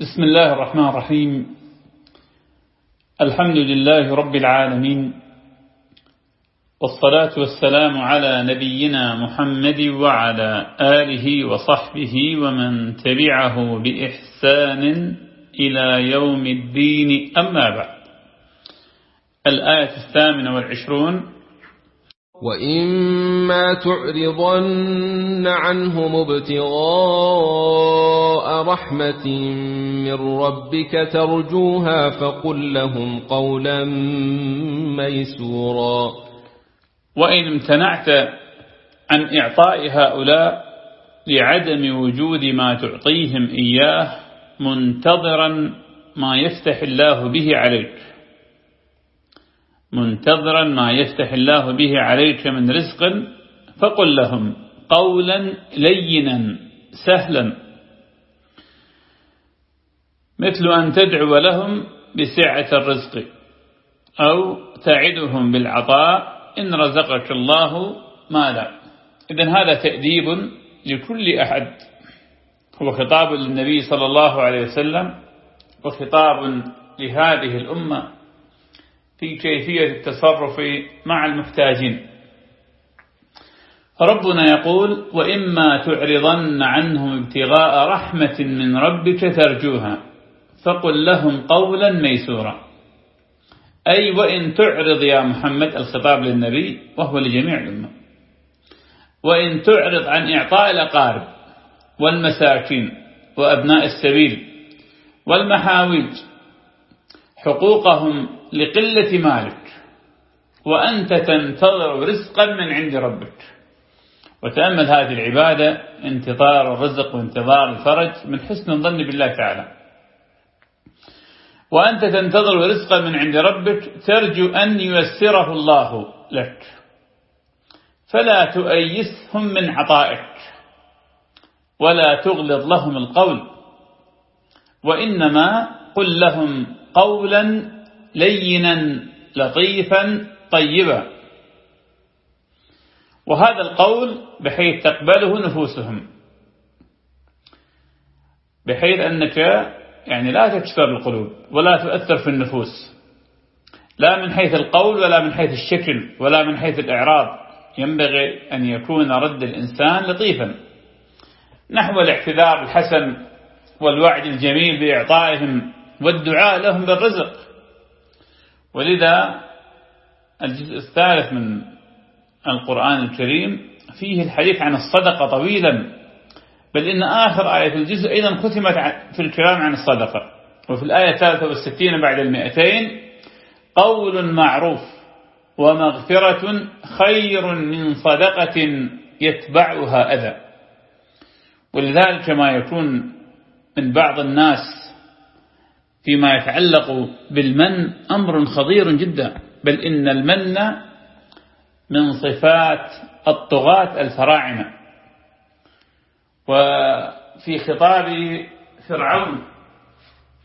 بسم الله الرحمن الرحيم. الحمد لله رب العالمين. والصلاة والسلام على نبينا محمد وعلى آله وصحبه ومن تبعه بإحسان إلى يوم الدين. أما بعد. الآية الثامنة والعشرون. وإما تعرضن عنهم ابتغاء رحمة من ربك ترجوها فقل لهم قولا ميسورا. وإن امتنعت عن إعطاء هؤلاء لعدم وجود ما تعطيهم إياه منتظرا ما يفتح الله به عليك. منتظرا ما يفتح الله به عليك من رزق فقل لهم قولا لينا سهلا مثل أن تدعو لهم بسعة الرزق أو تعدهم بالعطاء إن رزقك الله مالا إذن هذا تأديب لكل أحد. هو خطاب للنبي صلى الله عليه وسلم وخطاب لهذه الأمة في كيفية التصرف مع المحتاجين. ربنا يقول وإما تعرضن عنهم ابتغاء رحمة من ربك ترجوها فقل لهم قولا ميسورا. أي وإن تعرض يا محمد الخطاب للنبي وهو لجميع الأمة. وإن تعرض عن إعطاء الأقارب والمساكين وأبناء السبيل والمحاويج حقوقهم لقلة مالك وأنت تنتظر رزقا من عند ربك. وتأمل هذه العبادة انتظار الرزق وانتظار الفرج من حسن الظن بالله تعالى. وأنت تنتظر رزقا من عند ربك ترجو أن ييسره الله لك. فلا تؤيسهم من عطائك ولا تغلظ لهم القول وإنما قل لهم قولا لينا لطيفا طيبا. وهذا القول بحيث تقبله نفوسهم. بحيث أنك يعني لا تكسر القلوب ولا تؤثر في النفوس. لا من حيث القول ولا من حيث الشكل ولا من حيث الإعراض ينبغي أن يكون رد الإنسان لطيفا. نحو الاعتذار الحسن والوعد الجميل بإعطائهم والدعاء لهم بالرزق. ولذا الجزء الثالث من القرآن الكريم فيه الحديث عن الصدقة طويلا. بل إن آخر آية الجزء أيضا ختمت في الكلام عن الصدقة. وفي الآية الثالثة والستين بعد المئتين قول معروف ومغفرة خير من صدقة يتبعها أذى. ولذلك ما يكون من بعض الناس فيما يتعلق بالمن أمر خطير جدا. بل إن المن من صفات الطغاة الفراعنة. وفي خطاب فرعون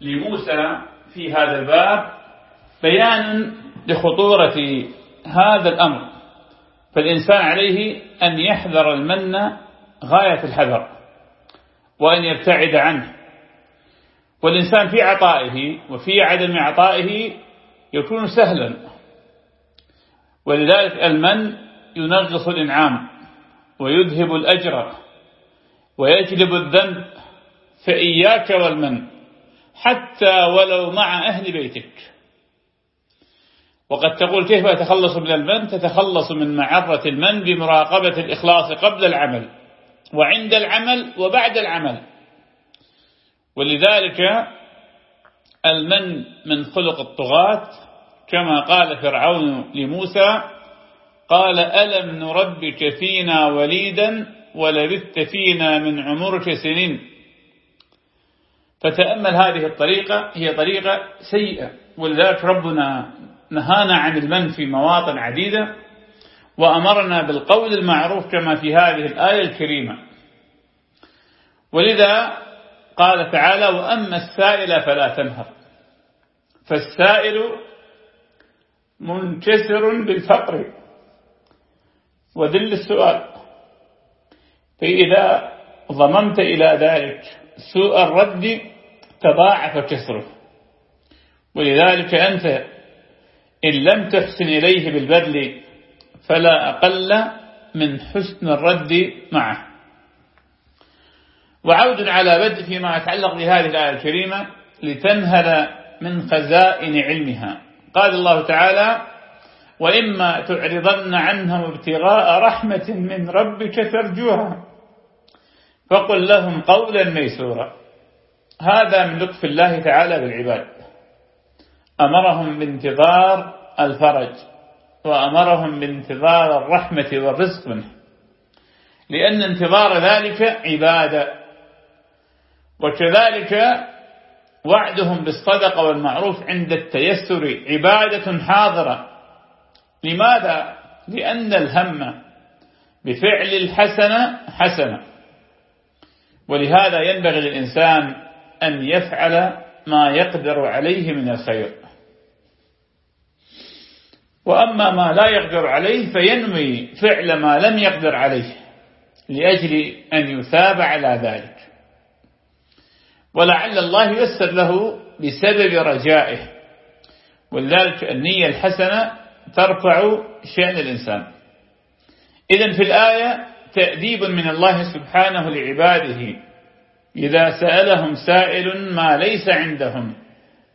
لموسى في هذا الباب بيان لخطورة هذا الأمر. فالإنسان عليه أن يحذر المن غاية الحذر وأن يبتعد عنه. والإنسان في عطائه وفي عدم عطائه يكون سهلا. ولذلك المن ينغص الإنعام ويذهب الأجر. ويجلب الذنب فإياك والمن حتى ولو مع أهل بيتك. وقد تقول كيف أتخلص من المن؟ تتخلص من معرة المن بمراقبة الإخلاص قبل العمل وعند العمل وبعد العمل. ولذلك المن من خلق الطغاة كما قال فرعون لموسى قال ألم نربك فينا وليدا ولبثت فينا من عمرك سنين. فتأمل هذه الطريقة هي طريقة سيئة ولذلك ربنا نهانا عن المن في مواطن عديدة وأمرنا بالقول المعروف كما في هذه الآية الكريمة. ولذا قال تعالى وأما السائل فلا تنهر. فالسائل منكسر بالفقر. وذل السؤال فإذا ضممت إلى ذلك سوء الرد تضاعف كسره. ولذلك أنت إن لم تحسن إليه بالبذل فلا أقل من حسن الرد معه. وعود على بدء فيما يتعلق بهذه الآية الكريمة لتنهل من خزائن علمها. قال الله تعالى وإما تعرضن عنهم ابتغاء رحمة من ربك ترجوها فقل لهم قولا ميسورا. هذا من لطف الله تعالى بالعباد. أمرهم بانتظار الفرج وأمرهم بانتظار الرحمة والرزق منه. لأن انتظار ذلك عبادة. وكذلك وعدهم بالصدقة والمعروف عند التيسر عبادة حاضرة. لماذا؟ لأن الهم بفعل الحسنة حسنة. ولهذا ينبغي للإنسان أن يفعل ما يقدر عليه من الخير. وأما ما لا يقدر عليه فينوي فعل ما لم يقدر عليه لأجل أن يثاب على ذلك. ولعل الله يسر له بسبب رجائه ولذلك النية الحسنة ترفع شأن الإنسان. إذا في الآية تأديب من الله سبحانه لعباده. إذا سألهم سائل ما ليس عندهم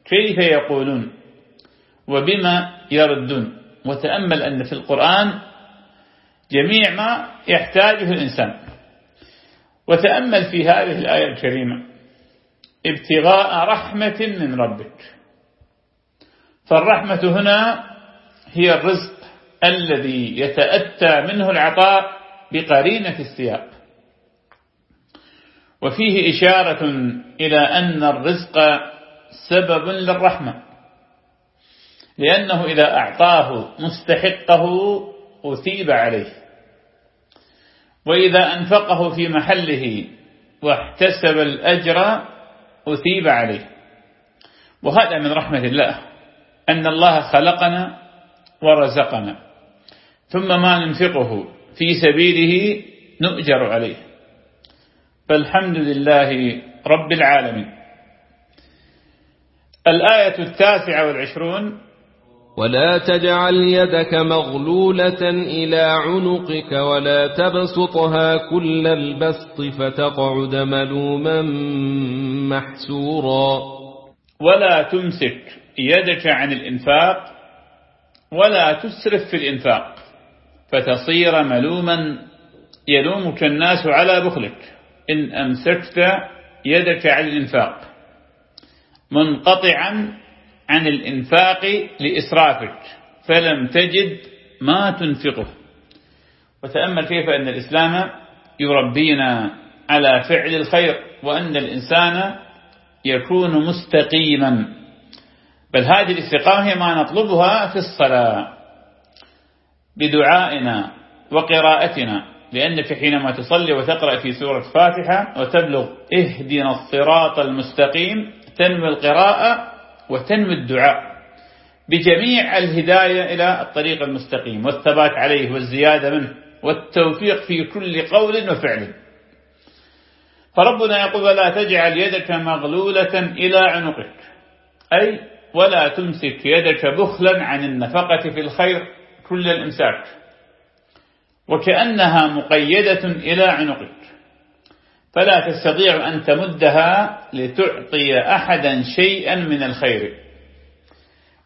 كيف يقولون؟ وبما يردون. وتأمل أن في القرآن جميع ما يحتاجه الإنسان. وتأمل في هذه الآية الكريمة ابتغاء رحمة من ربك. فالرحمة هنا هي الرزق الذي يتأتى منه العطاء بقرينة السياق وفيه إشارة إلى أن الرزق سبب للرحمة لأنه إذا أعطاه مستحقه أثيب عليه. وإذا أنفقه في محله واحتسب الأجر أثيب عليه. وهذا من رحمة الله أن الله خلقنا ورزقنا ثم ما ننفقه في سبيله نؤجر عليه. فالحمد لله رب العالمين. الآية التاسعة والعشرون. ولا تجعل يدك مغلولة إلى عنقك ولا تبسطها كل البسط فتقعد ملوما محسورا. ولا تمسك يدك عن الإنفاق ولا تسرف في الإنفاق. فتصير ملوما يلومك الناس على بخلك. إن أمسكت يدك عن الإنفاق. منقطعا عن الإنفاق لإسرافك. فلم تجد ما تنفقه. وتأمل كيف أن الإسلام يربينا على فعل الخير وأن الإنسان يكون مستقيما. بل هذه الاستقامة هي ما نطلبها في الصلاة. بدعائنا وقراءتنا لأنك حينما تصلي وتقرأ في سورة فاتحة وتبلغ اهدنا الصراط المستقيم تنوي القراءة وتنوي الدعاء بجميع الهداية إلى الطريق المستقيم. والثبات عليه والزيادة منه والتوفيق في كل قول وفعل. فربنا يقول ولا تجعل يدك مغلولة إلى عنقك. أي ولا تمسك يدك بخلا عن النفقة في الخير كل الإمساك. وكأنها مقيدة إلى عنقك. فلا تستطيع أن تمدها لتعطي أحدا شيئا من الخير.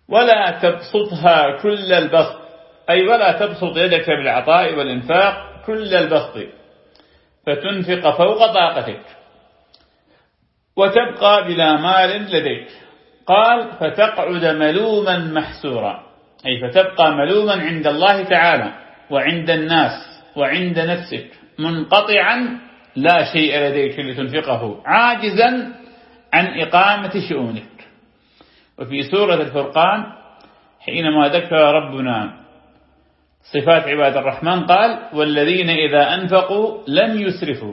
ولا تبسطها كل البسط. أي ولا تبسط يدك بالعطاء والإنفاق كل البسط. فتنفق فوق طاقتك. وتبقى بلا مال لديك. قال فتقعد ملوما محسورا. أي فتبقى ملوما عند الله تعالى وعند الناس وعند نفسك منقطعا لا شيء لديك لتنفقه عاجزا عن إقامة شؤونك. وفي سورة الفرقان حينما ذكر ربنا صفات عباد الرحمن قال والذين إذا أنفقوا لم يسرفوا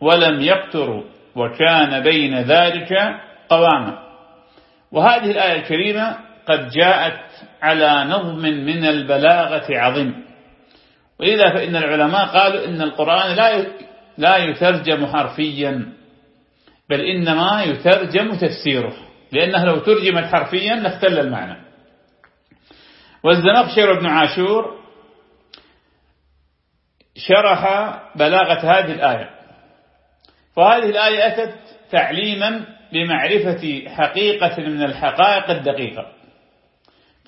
ولم يقتروا وكان بين ذلك قواما. وهذه الآية الكريمة قد جاءت على نظم من البلاغة عظيم. ولذا فإن العلماء قالوا إن القرآن لا لا يترجم حرفيا بل إنما يترجم تفسيره. لأنه لو ترجمت حرفيا لاختل المعنى. والزمخشر بن عاشور شرح بلاغة هذه الآية. فهذه الآية أتت تعليما بمعرفة حقيقة من الحقائق الدقيقة.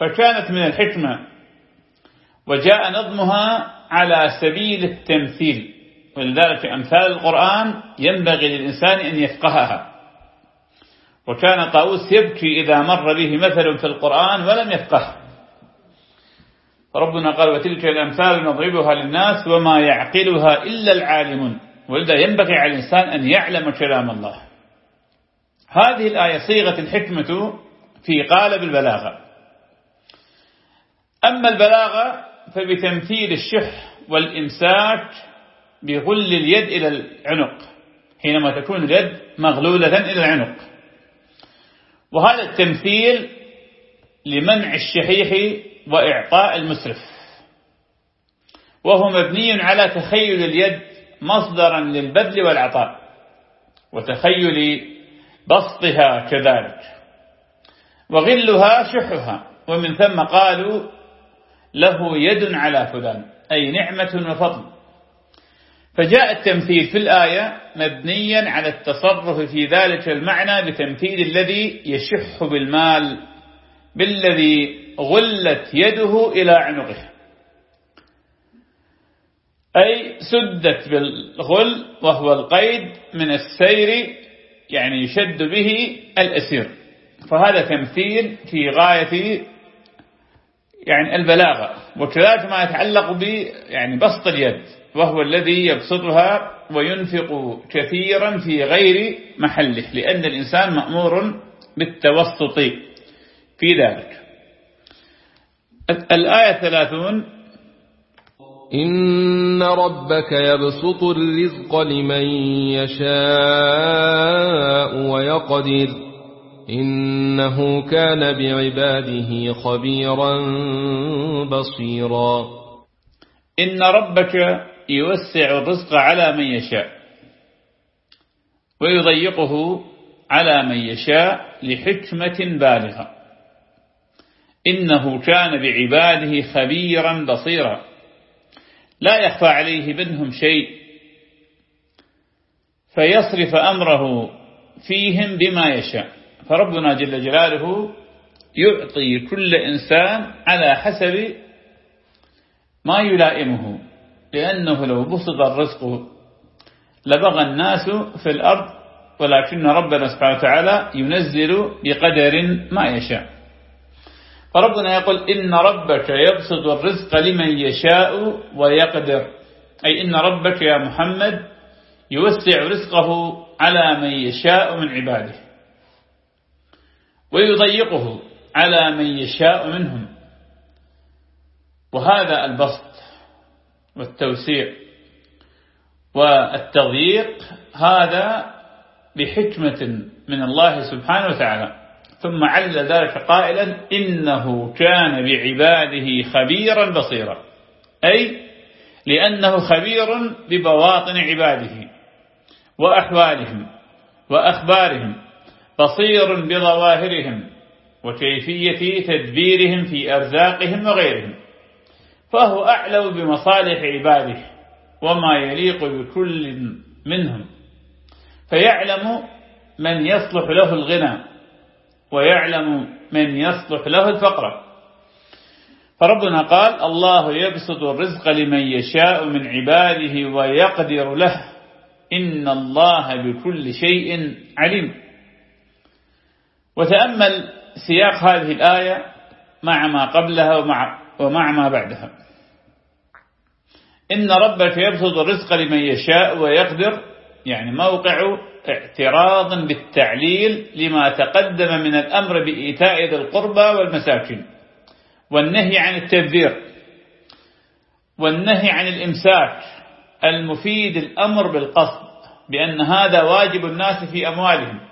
فكانت من الحكمة. وجاء نظمها على سبيل التمثيل. ولذلك أمثال القرآن ينبغي للإنسان أن يفقهها. وكان طاووس يبكي إذا مر به مثل في القرآن ولم يفقه. ربنا قال وتلك الأمثال نضربها للناس وما يعقلها إلا العالمون. ولذا ينبغي على الإنسان أن يعلم كلام الله. هذه الآية صيغة الحكمة في قالب البلاغة. أما البلاغة فبتمثيل الشح والإمساك بغل اليد إلى العنق حينما تكون اليد مغلولة إلى العنق. وهذا التمثيل لمنع الشحيح وإعطاء المسرف. وهو مبني على تخيل اليد مصدرا للبذل والعطاء وتخيل بسطها كذلك. وغلها شحها ومن ثم قالوا له يد على فلان. أي نعمة وفضل. فجاء التمثيل في الآية مبنيا على التصرف في ذلك المعنى بتمثيل الذي يشح بالمال بالذي غلت يده إلى عنقه. أي سدت بالغل وهو القيد من السير يعني يشد به الأسير. فهذا تمثيل في غاية يعني البلاغة. وكذلك ما يتعلق ب يعني بسط اليد وهو الذي يبسطها وينفق كثيرا في غير محله لأن الإنسان مأمور بالتوسط في ذلك. الآية ثلاثون إن ربك يبسط الرزق لمن يشاء ويقدر. إنه كان بعباده خبيرا بصيرا. إن ربك يوسع الرزق على من يشاء ويضيقه على من يشاء لحكمة بالغة. إنه كان بعباده خبيرا بصيرا. لا يخفى عليه منهم شيء فيصرف أمره فيهم بما يشاء. فربنا جل جلاله يعطي كل إنسان على حسب ما يلائمه لأنه لو بسط الرزق لبغى الناس في الأرض ولكن ربنا سبحانه وتعالى ينزل بقدر ما يشاء. فربنا يقول إن ربك يبسط الرزق لمن يشاء ويقدر. أي إن ربك يا محمد يوسع رزقه على من يشاء من عباده. ويضيقه على من يشاء منهم. وهذا البسط والتوسيع والتضييق هذا بحكمة من الله سبحانه وتعالى. ثم علل ذلك قائلا إنه كان بعباده خبيرا بصيرا. أي لأنه خبير ببواطن عباده وأحوالهم وأخبارهم. بصير بظواهرهم وكيفية تدبيرهم في أرزاقهم وغيرهم فهو أعلم بمصالح عباده وما يليق بكل منهم فيعلم من يصلح له الغنى ويعلم من يصلح له الفقر. فربنا قال الله يبسط الرزق لمن يشاء من عباده ويقدر له إن الله بكل شيء عليم. وتأمل سياق هذه الآية مع ما قبلها ومع, ومع ما بعدها. إن ربك يبسط الرزق لمن يشاء ويقدر يعني موقع اعتراض بالتعليل لما تقدم من الأمر بإيتاء ذي القربى والمساكين. والنهي عن التبذير. والنهي عن الإمساك. المفيد الأمر بالقصد بأن هذا واجب الناس في أموالهم.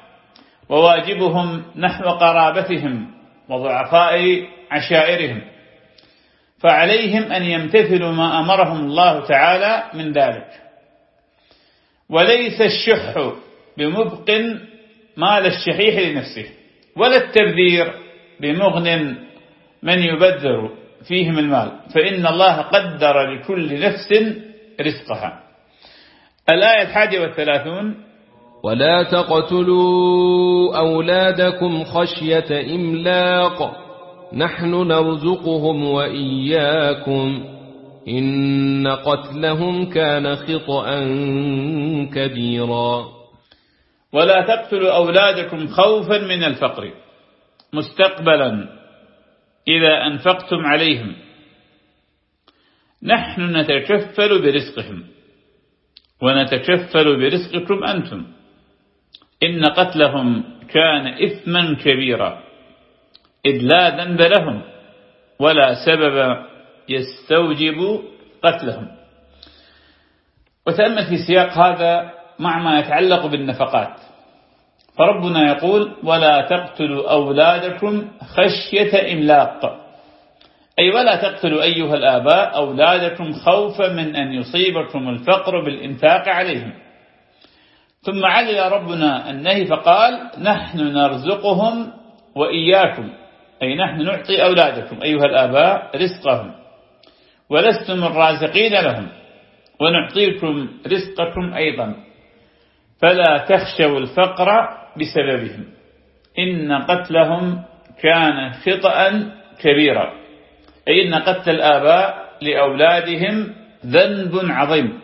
وواجبهم نحو قرابتهم وضعفاء عشائرهم. فعليهم أن يمتثلوا ما أمرهم الله تعالى من ذلك. وليس الشح بمبق مال الشحيح لنفسه ولا التبذير بمغن من يبذر فيهم المال فإن الله قدر لكل نفس رزقها. الآية الحادية والثلاثون ولا تقتلوا أولادكم خشية إملاق. نحن نرزقهم وإياكم. إن قتلهم كان خطأ كبيرا. ولا تقتلوا أولادكم خوفا من الفقر. مستقبلا. إذا أنفقتم عليهم. نحن نتكفل برزقهم. ونتكفل برزقكم أنتم. إن قتلهم كان إثما كبيرا إذ لا ذنب لهم ولا سبب يستوجب قتلهم. وتأمل في سياق هذا مع ما يتعلق بالنفقات. فربنا يقول ولا تقتلوا أولادكم خشية إملاق. أي ولا تقتلوا أيها الآباء أولادكم خوفا من أن يصيبكم الفقر بالإنفاق عليهم. ثم علل ربنا النهي فقال نحن نرزقهم وإياكم أي نحن نعطي أولادكم أيها الآباء رزقهم ولستم الرازقين لهم ونعطيكم رزقكم أيضا فلا تخشوا الفقر بسببهم إن قتلهم كان خطأ كبيرا أي إن قتل الآباء لأولادهم ذنب عظيم.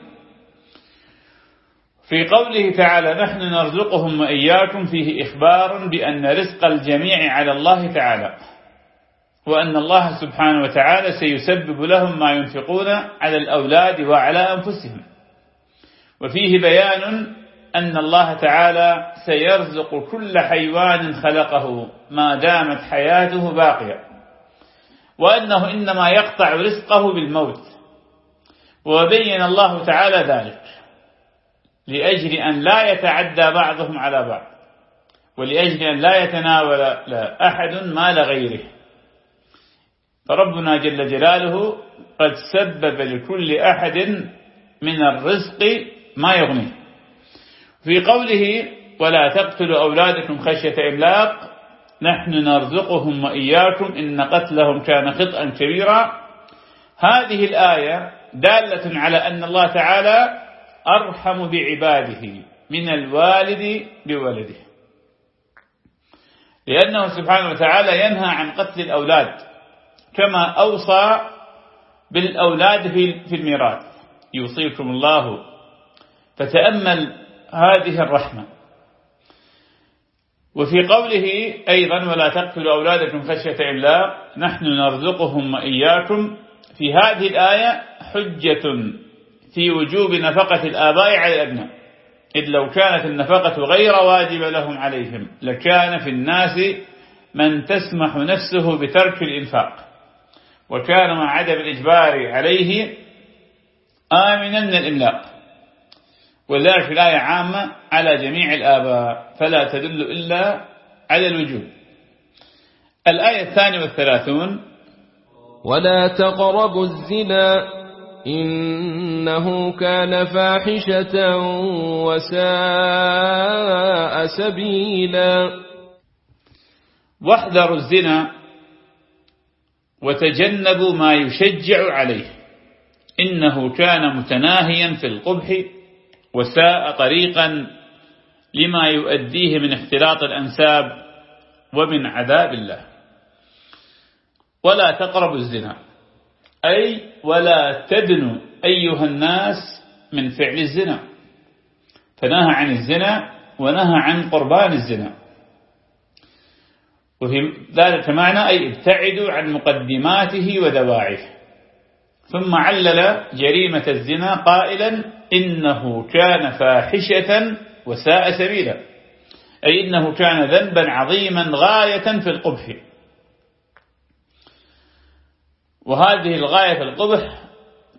في قوله تعالى نحن نرزقهم وإياكم فيه إخبار بأن رزق الجميع على الله تعالى وأن الله سبحانه وتعالى سيسبب لهم ما ينفقون على الأولاد وعلى أنفسهم. وفيه بيان أن الله تعالى سيرزق كل حيوان خلقه ما دامت حياته باقية وأنه إنما يقطع رزقه بالموت وبين الله تعالى ذلك. لأجل أن لا يتعدى بعضهم على بعض. ولأجل أن لا يتناول أحد مال غيره. فربنا جل جلاله قد سبب لكل أحد من الرزق ما يغنيه. في قوله ولا تقتلوا أولادكم خشية إملاق نحن نرزقهم وإياكم إن قتلهم كان خطأ كبيرا. هذه الآية دالة على أن الله تعالى أرحم بعباده من الوالد بولده. لأنه سبحانه وتعالى ينهى عن قتل الأولاد كما أوصى بالأولاد في الميراث. يوصيكم الله. فتأمل هذه الرحمة. وفي قوله أيضا ولا تقتلوا أولادكم خشية إملاق. نحن نرزقهم وإياكم. في هذه الآية حجة في وجوب نفقة الآباء على الأبناء. إذ لو كانت النفقة غير واجبة لهم عليهم لكان في الناس من تسمح نفسه بترك الإنفاق. وكان مع عدم الإجبار عليه آمنا من الإملاق. وذلك الآية عامة على جميع الآباء فلا تدل إلا على الوجوب. الآية الثانية والثلاثون ولا تقربوا الزنا إنه كان فاحشة وساء سبيلا. واحذروا الزنا وتجنبوا ما يشجع عليه. إنه كان متناهيا في القبح وساء طريقا لما يؤديه من اختلاط الأنساب ومن عذاب الله. ولا تقربوا الزنا. أي ولا تدنوا أيها الناس من فعل الزنا. فنهى عن الزنا ونهى عن قربان الزنا. وفي ذلك معنى أي ابتعدوا عن مقدماته ودواعيه. ثم علل جريمة الزنا قائلا إنه كان فاحشة وساء سبيلا. أي إنه كان ذنبا عظيما غاية في القبح. وهذه الغاية في القبح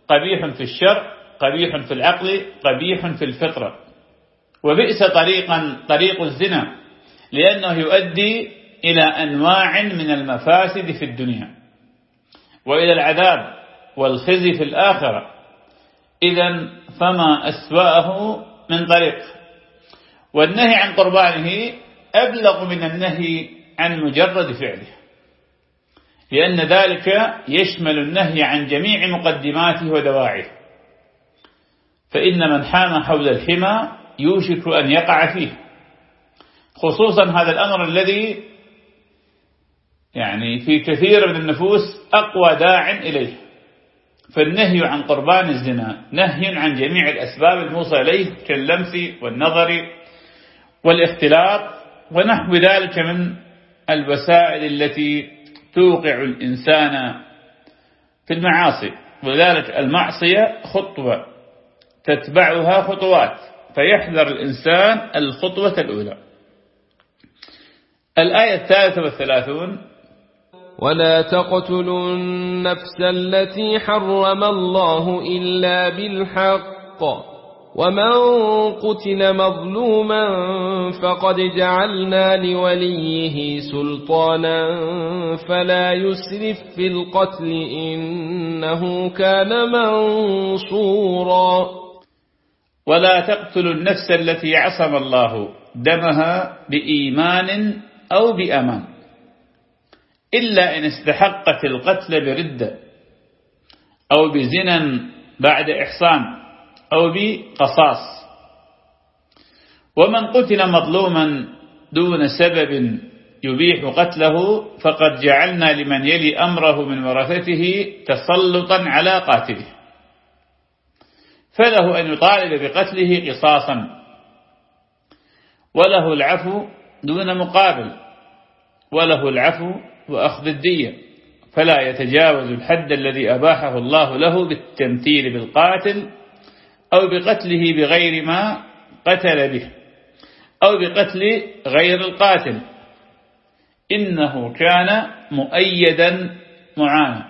قبيح في الشر قبيح في العقل قبيح في الفطرة. وبئس طريقا طريق الزنا لأنه يؤدي إلى أنواع من المفاسد في الدنيا. وإلى العذاب والخزي في الآخرة. إذا فما أسوأه من طريق. والنهي عن قربانه أبلغ من النهي عن مجرد فعله. لأن ذلك يشمل النهي عن جميع مقدماته ودواعيه. فإن من حام حول الحمى يوشك أن يقع فيه. خصوصا هذا الأمر الذي يعني في كثير من النفوس أقوى داع إليه. فالنهي عن قربان الزنا نهي عن جميع الأسباب الموصى إليه كاللمس والنظر والاختلاط ونحو ذلك من الوسائل التي توقع الإنسان في المعاصي. ولذلك المعصية خطوة تتبعها خطوات فيحذر الإنسان الخطوة الأولى. الآية الثالثة والثلاثون ولا تقتلوا النفس التي حرم الله إلا بالحق. ومن قتل مظلوما فقد جعلنا لوليه سلطانا فلا يسرف في القتل إنه كان منصورا ولا تقتلوا النفس التي عصم الله دمها بإيمان أو بأمان إلا إن استحقت القتل بردة أو بزنا بعد إحصان أو بقصاص. ومن قتل مظلوما دون سبب يبيح قتله فقد جعلنا لمن يلي أمره من ورثته تسلطا على قاتله. فله أن يطالب بقتله قصاصا. وله العفو دون مقابل. وله العفو وأخذ الدية. فلا يتجاوز الحد الذي أباحه الله له بالتمثيل بالقاتل أو بقتله بغير ما قتل به أو بقتل غير القاتل. إنه كان مؤيدا معانا.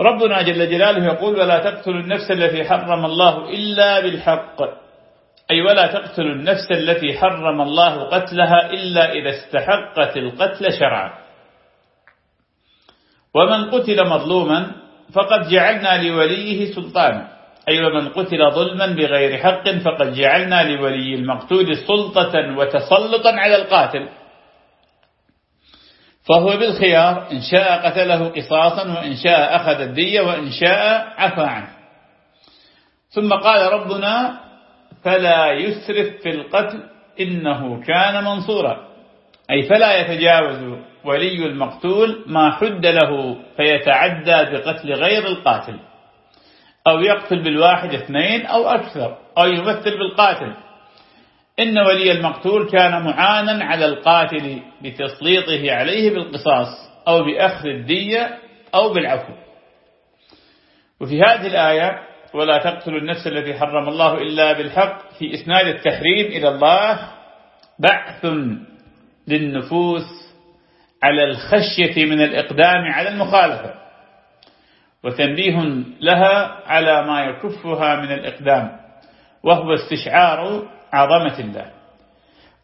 ربنا جل جلاله يقول ولا تقتلوا النفس التي حرم الله إلا بالحق. أي ولا تقتلوا النفس التي حرم الله قتلها إلا إذا استحقت القتل شرعا. ومن قتل مظلوما فقد جعلنا لوليه سلطانا. أي ومن قتل ظلما بغير حق فقد جعلنا لولي المقتول سلطة وتسلطا على القاتل. فهو بالخيار إن شاء قتله قصاصا وإن شاء أخذ الدية وإن شاء عفى عنه. ثم قال ربنا فلا يسرف في القتل إنه كان منصورا. أي فلا يتجاوز ولي المقتول ما حد له فيتعدى بقتل غير القاتل. أو يقتل بالواحد اثنين أو أكثر أو يمثل بالقاتل. إن ولي المقتول كان معانا على القاتل بتسليطه عليه بالقصاص أو بأخذ الدية أو بالعفو. وفي هذه الآية ولا تقتلوا النفس التي حرم الله إلا بالحق في إسناد التحريم إلى الله بعث للنفوس على الخشية من الإقدام على المخالفة. وتنبيه لها على ما يكفها من الإقدام وهو استشعار عظمة الله.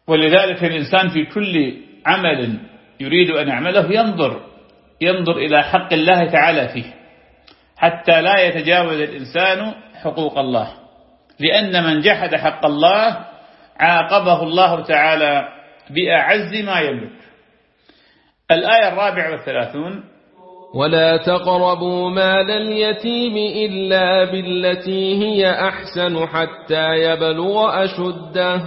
ولذلك الإنسان في كل عمل يريد أن يعمله ينظر ينظر إلى حق الله تعالى فيه حتى لا يتجاوز الإنسان حقوق الله. لأن من جحد حق الله عاقبه الله تعالى بأعز ما يملك. الآية الرابعة والثلاثون ولا تقربوا مال اليتيم إلا بالتي هي أحسن حتى يبلغ أشده.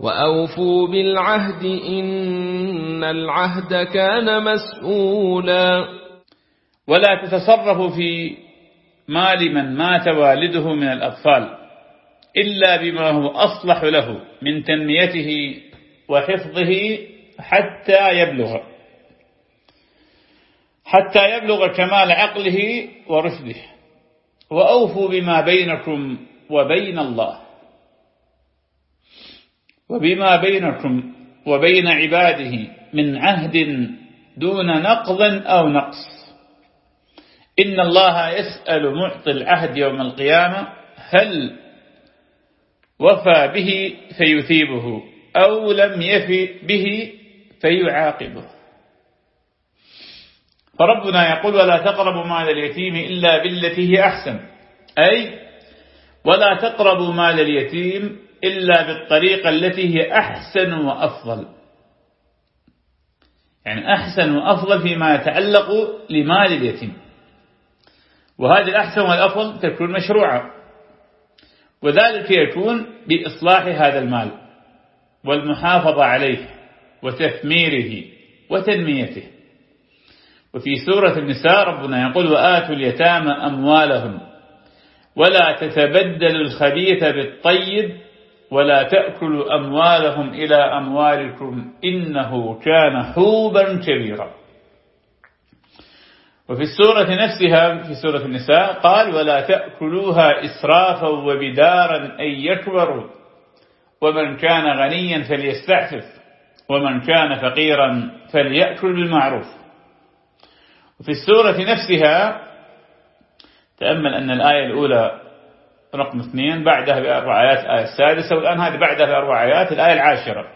وأوفوا بالعهد إن العهد كان مسؤولا. ولا تتصرفوا في مال من مات والده من الأطفال إلا بما هو أصلح له من تنميته وحفظه حتى يبلغ. حتى يبلغ كمال عقله ورشده. وأوفوا بما بينكم وبين الله. وبما بينكم وبين عباده من عهد دون نقض أو نقص. إن الله يسأل معطي العهد يوم القيامة هل وفى به فيثيبه أو لم يف به فيعاقبه. فربنا يقول ولا تقربوا مال اليتيم إلا بالتي هي أحسن. أي ولا تقربوا مال اليتيم إلا بالطريقة التي هي أحسن وأفضل. يعني أحسن وأفضل فيما يتعلق لمال اليتيم. وهذه الأحسن والأفضل تكون مشروعة. وذلك يكون بإصلاح هذا المال والمحافظة عليه وتثميره وتنميته. وفي سورة النساء ربنا يقول وآتوا اليتامى أموالهم ولا تتبدلوا الخبيث بالطيب ولا تأكلوا أموالهم إلى أموالكم إنه كان حوبا كبيرا. وفي السورة نفسها في سورة النساء قال ولا تأكلوها إسرافا وبدارا أن يكبروا. ومن كان غنيا فليستعفف ومن كان فقيرا فليأكل بالمعروف. وفي السورة نفسها تأمل أن الآية الأولى رقم اثنين بعدها بأربع آيات الآية السادسة والآن هذه بعدها بأربع آيات الآية العاشرة.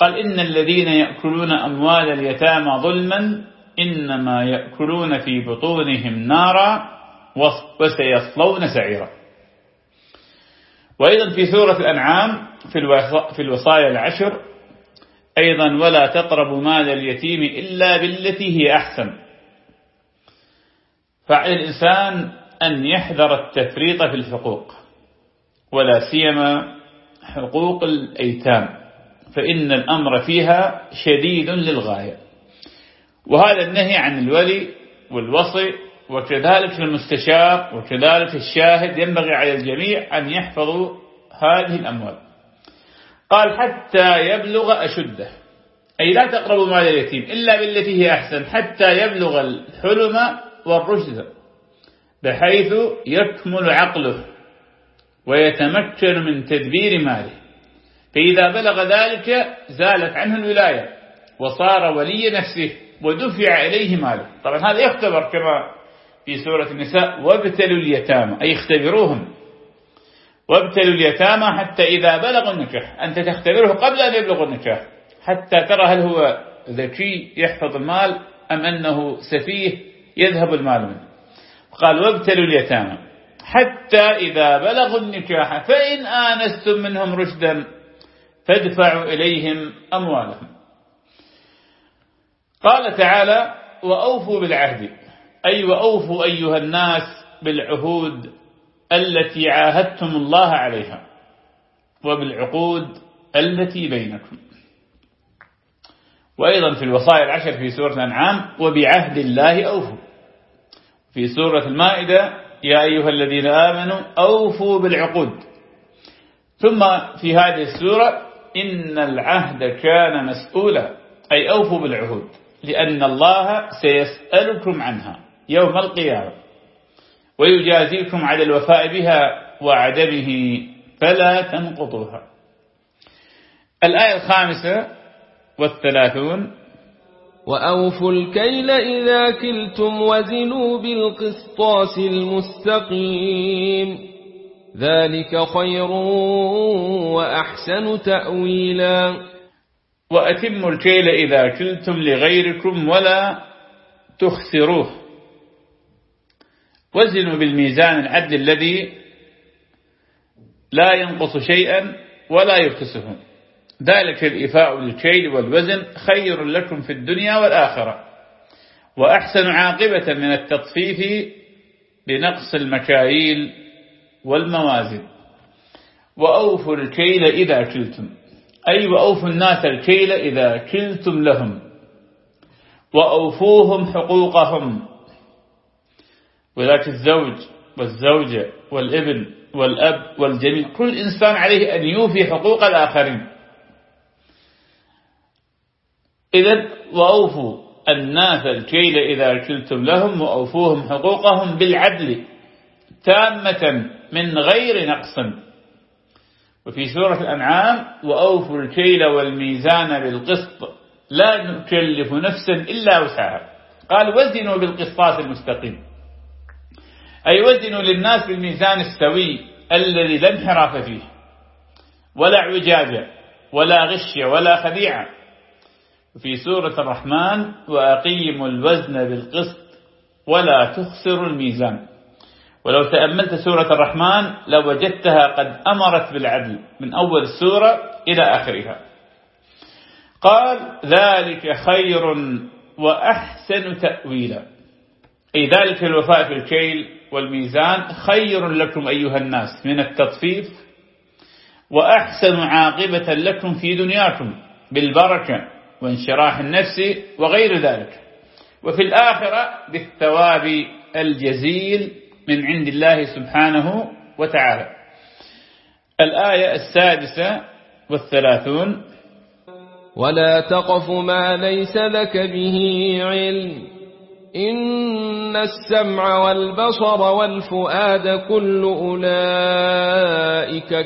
قال إن الذين يأكلون أموال اليتامى ظلما إنما يأكلون في بطونهم نارا وسيصلون سعيرا. وأيضا في سورة الأنعام في الوصايا العشر أيضا ولا تقربوا مال اليتيم إلا بالتي هي أحسن. فعلى الإنسان أن يحذر التفريط في الحقوق ولا سيما حقوق الأيتام فإن الأمر فيها شديد للغاية. وهذا النهي عن الولي والوصي وكذلك المستشار وكذلك الشاهد ينبغي على الجميع أن يحفظوا هذه الأموال. قال حتى يبلغ أشده أي لا تقربوا مال اليتيم إلا بالتي هي أحسن حتى يبلغ الحلم والرشد بحيث يكمل عقله ويتمكن من تدبير ماله. فإذا بلغ ذلك زالت عنه الولاية وصار ولي نفسه ودفع إليه ماله. طبعا هذا يختبر كما في سورة النساء وابتلوا اليتامى أي اختبروهم. وابتلوا اليتامى حتى إذا بلغوا النكاح أنت تختبره قبل أن يبلغوا النكاح حتى ترى هل هو ذكي يحفظ المال أم أنه سفيه. يذهب المال منه. قال وابتلوا اليتامى. حتى إذا بلغوا النكاح فإن آنستم منهم رشدا فادفعوا إليهم أموالهم. قال تعالى وأوفوا بالعهد. أي وأوفوا أيها الناس بالعهود التي عاهدتم الله عليها وبالعقود التي بينكم. وأيضا في الوصايا العشر في سورة الأنعام وبعهد الله أوفوا. في سورة المائدة يا أيها الذين آمنوا أوفوا بالعقود. ثم في هذه السورة إن العهد كان مسؤولا أي أوفوا بالعهود لأن الله سيسألكم عنها يوم القيامة ويجازيكم على الوفاء بها وعدمه فلا تنقضوها. الآية الخامسة والثلاثون وأوفوا الكيل إذا كلتم وزنوا بالقسطاس المستقيم. ذلك خير وأحسن تأويلا. وأتموا الكيل إذا كلتم لغيركم ولا تخسروه. وزنوا بالميزان العدل الذي لا ينقص شيئا ولا يكتسه ذلك الإفاء للكيل والوزن خير لكم في الدنيا والآخرة. وأحسن عاقبة من التطفيف بنقص المكاييل والموازن. وأوفوا الكيل إذا كلتم. أي وأوفوا الناس الكيل إذا كلتم لهم. وأوفوهم حقوقهم. وذاك الزوج والزوجة والابن والأب والجميع. كل إنسان عليه أن يوفي حقوق الآخرين. إذا وأوفوا الناس الكيل إذا كلتم لهم وأوفوهم حقوقهم بالعدل تامة من غير نقص. وفي سورة الأنعام وأوفوا الكيل والميزان بالقسط لا نكلف نفسا إلا وسعها. قال وزنوا بالقسطاس المستقيم. أي وزنوا للناس بالميزان السوي الذي لا انحراف فيه. ولا اعوجاج ولا غش ولا خديعة. في سورة الرحمن وأقيموا الوزن بالقسط ولا تخسروا الميزان. ولو تأملت سورة الرحمن لوجدتها قد أمرت بالعدل من أول السورة إلى آخرها. قال ذلك خير وأحسن تأويلا. أي ذلك الوفاء في الكيل والميزان خير لكم أيها الناس من التطفيف وأحسن عاقبة لكم في دنياكم بالبركة. وانشراح النفس وغير ذلك. وفي الآخرة بالثواب الجزيل من عند الله سبحانه وتعالى. الآية السادسة والثلاثون. ولا تقف ما ليس لك به علم. إن السمع والبصر والفؤاد كل أولئك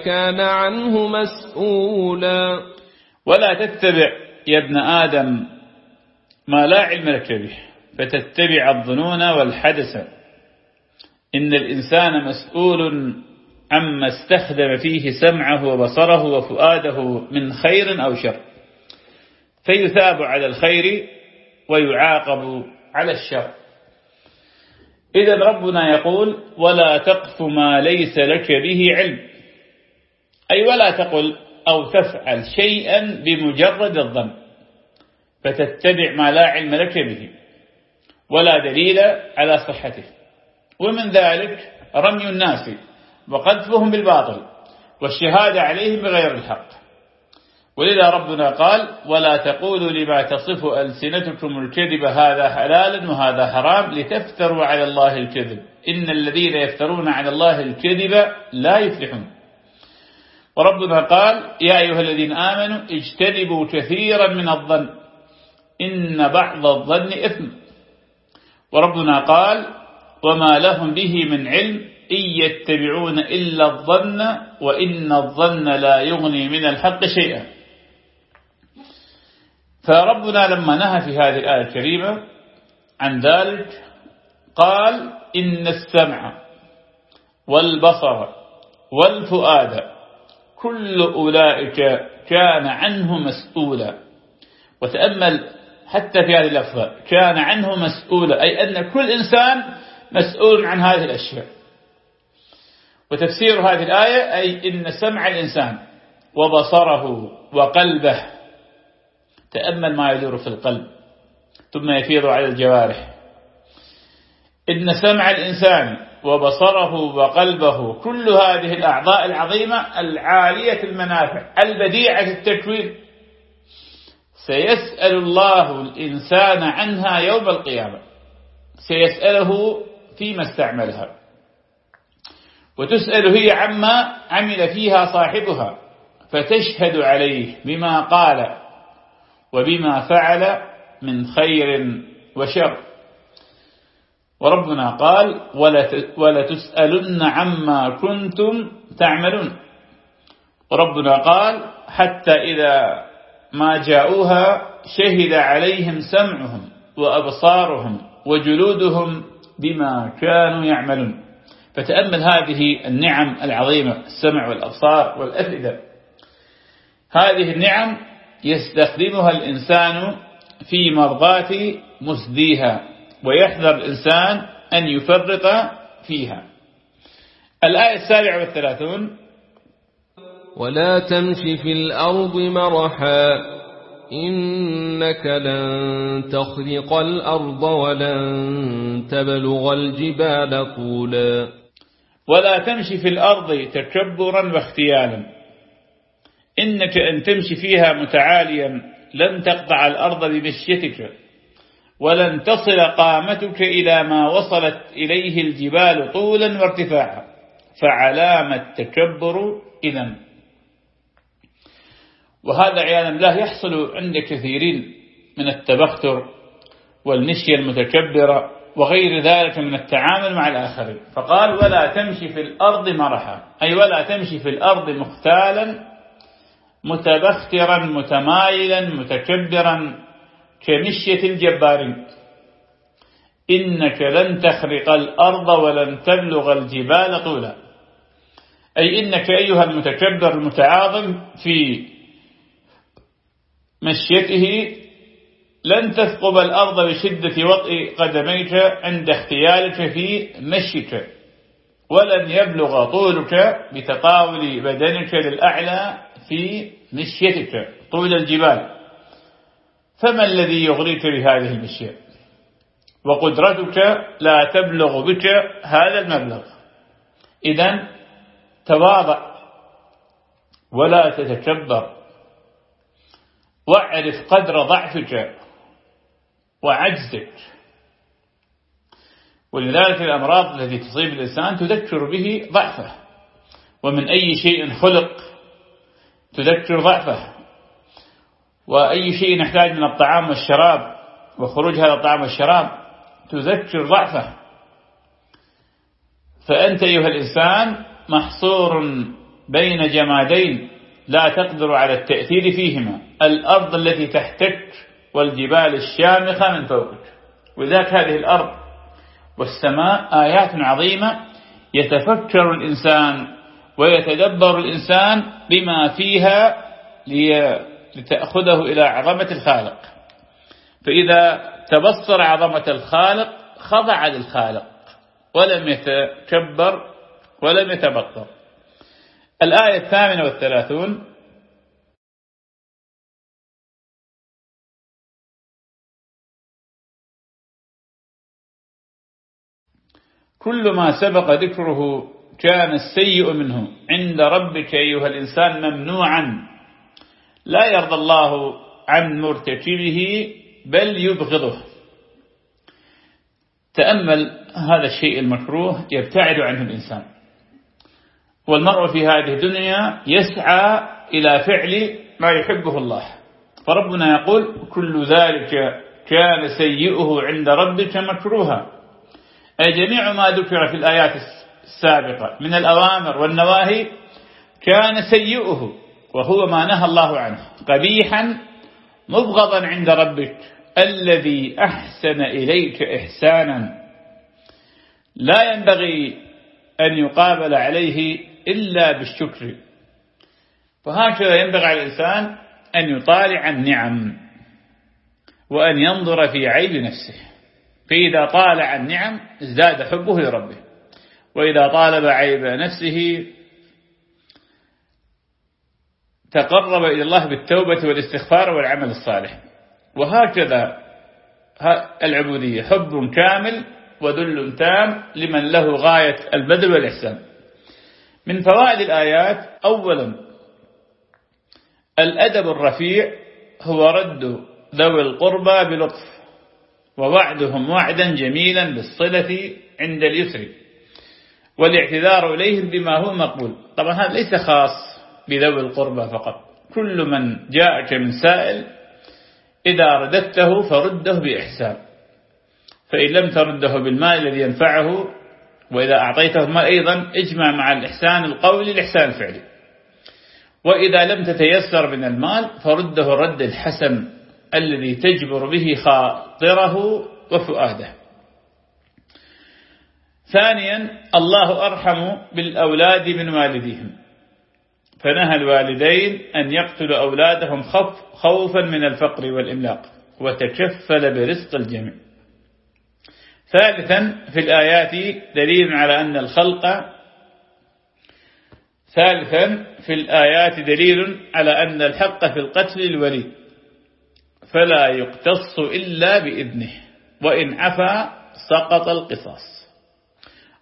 كان عنه مسؤولا ولا تتبع يا ابن آدم ما لا علم لك به فتتبع الظنون والحدث. إن الإنسان مسؤول عما استخدم فيه سمعه وبصره وفؤاده من خير أو شر. فيثاب على الخير ويعاقب على الشر. إذا ربنا يقول ولا تقف ما ليس لك به علم. أي ولا تقل أو تفعل شيئا بمجرد الظن. فتتبع ما لا علم لك به ولا دليل على صحته. ومن ذلك رمي الناس وقذفهم بالباطل والشهادة عليهم بغير الحق. ولذا ربنا قال ولا تقولوا لما تصف ألسنتكم الكذب هذا حلال وهذا حرام لتفتروا على الله الكذب. إن الذين يفترون على الله الكذب لا يفلحون. وربنا قال يا أيها الذين آمنوا اجتنبوا كثيرا من الظن إن بعض الظن إثم. وربنا قال وما لهم به من علم إن يتبعون إلا الظن وإن الظن لا يغني من الحق شيئا. فربنا لما نهى في هذه الآية الكريمة عن ذلك قال إن السمع والبصر والفؤاد كل أولئك كان عنه مسؤولا. وتأمل حتى في هذه اللفظة كان عنه مسؤولا أي أن كل إنسان مسؤول عن هذه الأشياء. وتفسير هذه الآية أي إن سمع الإنسان وبصره وقلبه. تأمل ما يدور في القلب ثم يفيض على الجوارح. إن سمع الإنسان وبصره وقلبه. كل هذه الأعضاء العظيمة العالية المنافع البديعة التكوين. سيسأل الله الإنسان عنها يوم القيامة. سيسأله فيما استعملها. وتسأل هي عما عمل فيها صاحبها. فتشهد عليه بما قال وبما فعل من خير وشر. وربنا قال ولا تسألن عما كنتم تعملون. وربنا قال حتى إذا ما جاءوها شهد عليهم سمعهم وأبصارهم وجلودهم بما كانوا يعملون. فتأمل هذه النعم العظيمة السمع والأبصار والأفئدة. هذه النعم يستخدمها الإنسان في مرضاة مسديها. ويحذر الإنسان أن يفرط فيها. الآية السابعة والثلاثون. ولا تمش في الأرض مرحا إنك لن تخرق الأرض ولن تبلغ الجبال طولا. ولا تمشي في الأرض تكبرا واختيالا. إنك أن تمشي فيها متعاليا لن تقطع الأرض بمشيتك. ولن تصل قامتك إلى ما وصلت إليه الجبال طولا وارتفاعا. فعلام التكبر إذا وهذا عياذا بالله يحصل عند كثيرين من التبختر والمشي المتكبرة وغير ذلك من التعامل مع الآخرين. فقال ولا تمشي في الأرض مرحا. أي ولا تمشي في الأرض مختالا متبخترا متمايلا متكبرا. كمشية الجبارين إنك لن تخرق الأرض ولن تبلغ الجبال طولا. أي إنك أيها المتكبر المتعاظم في مشيته لن تثقب الأرض بشدة وطئ قدميك عند اختيالك في مشيك ولن يبلغ طولك بتطاول بدنك للأعلى في مشيتك طول الجبال. فما الذي يغريك بهذه المشية وقدرتك لا تبلغ بك هذا المبلغ. إذا تواضع ولا تتكبر. واعرف قدر ضعفك وعجزك. ولذلك الأمراض التي تصيب الإنسان تذكر به ضعفه. ومن أي شيء خلق تذكر ضعفه. وأي شيء نحتاج من الطعام والشراب وخروج هذا الطعام والشراب تذكر ضعفه. فأنت أيها الإنسان محصور بين جمادين لا تقدر على التأثير فيهما. الأرض التي تحتك والجبال الشامخة من فوقك. وذاك هذه الأرض والسماء آيات عظيمة يتفكر الإنسان ويتدبر الإنسان بما فيها لتأخذه إلى عظمة الخالق. فإذا تبصر عظمة الخالق خضع للخالق ولم يتكبر ولم يتبطر. الآية الثامنة والثلاثون كل ما سبق ذكره كان السيء منه. عند ربك أيها الإنسان ممنوعا. لا يرضى الله عن مرتكبه بل يبغضه. تأمل هذا الشيء المكروه يبتعد عنه الإنسان. والمرء في هذه الدنيا يسعى إلى فعل ما يحبه الله. فربنا يقول كل ذلك كان سيئه عند ربك مكروها. أي جميع ما ذكر في الآيات السابقة من الأوامر والنواهي كان سيئه. وهو ما نهى الله عنه. قبيحا مبغضا عند ربك. الذي أحسن إليك إحسانا. لا ينبغي أن يقابل عليه إلا بالشكر. فهكذا ينبغي على الإنسان أن يطالع النعم وأن ينظر في عيب نفسه. فإذا طالع النعم ازداد حبه لربه. وإذا طالب عيب نفسه تقرب إلى الله بالتوبة والاستغفار والعمل الصالح. وهكذا العبودية حب كامل وذل تام لمن له غاية البذل والإحسان. من فوائد الآيات أولا الأدب الرفيع هو رد ذوي القربى بلطف ووعدهم وعدا جميلا بالصلة عند اليسر والاعتذار إليهم بما هو مقبول. طبعا هذا ليس خاص. بذوي القربى فقط. كل من جاءك من سائل إذا رددته فرده بإحسان. فإن لم ترده بالمال الذي ينفعه وإذا أعطيته المال أيضا اجمع مع الإحسان القولي الإحسان الفعلي. وإذا لم تتيسر من المال فرده الرد الحسن الذي تجبر به خاطره وفؤاده. ثانيا الله أرحم بالأولاد من والديهم. فنهى الوالدين أن يقتلوا أولادهم خوفا من الفقر والإملاق وتكفل برزق الجميع. ثالثا في الآيات دليل على أن الخلق ثالثا في الآيات دليل على أن الحق في القتل الولي فلا يقتص إلا بإذنه وإن عفا سقط القصاص.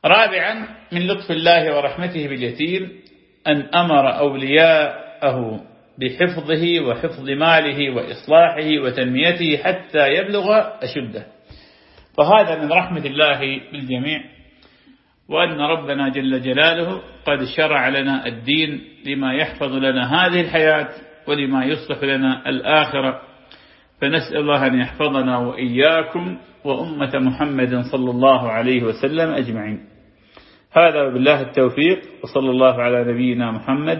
رابعا من لطف الله ورحمته باليتيم أن أمر أولياءه بحفظه وحفظ ماله وإصلاحه وتنميته حتى يبلغ أشده. فهذا من رحمة الله بالجميع وأن ربنا جل جلاله قد شرع لنا الدين لما يحفظ لنا هذه الحياة ولما يصلح لنا الآخرة. فنسأل الله أن يحفظنا وإياكم وأمة محمد صلى الله عليه وسلم أجمعين. هذا بالله التوفيق وصلى الله على نبينا محمد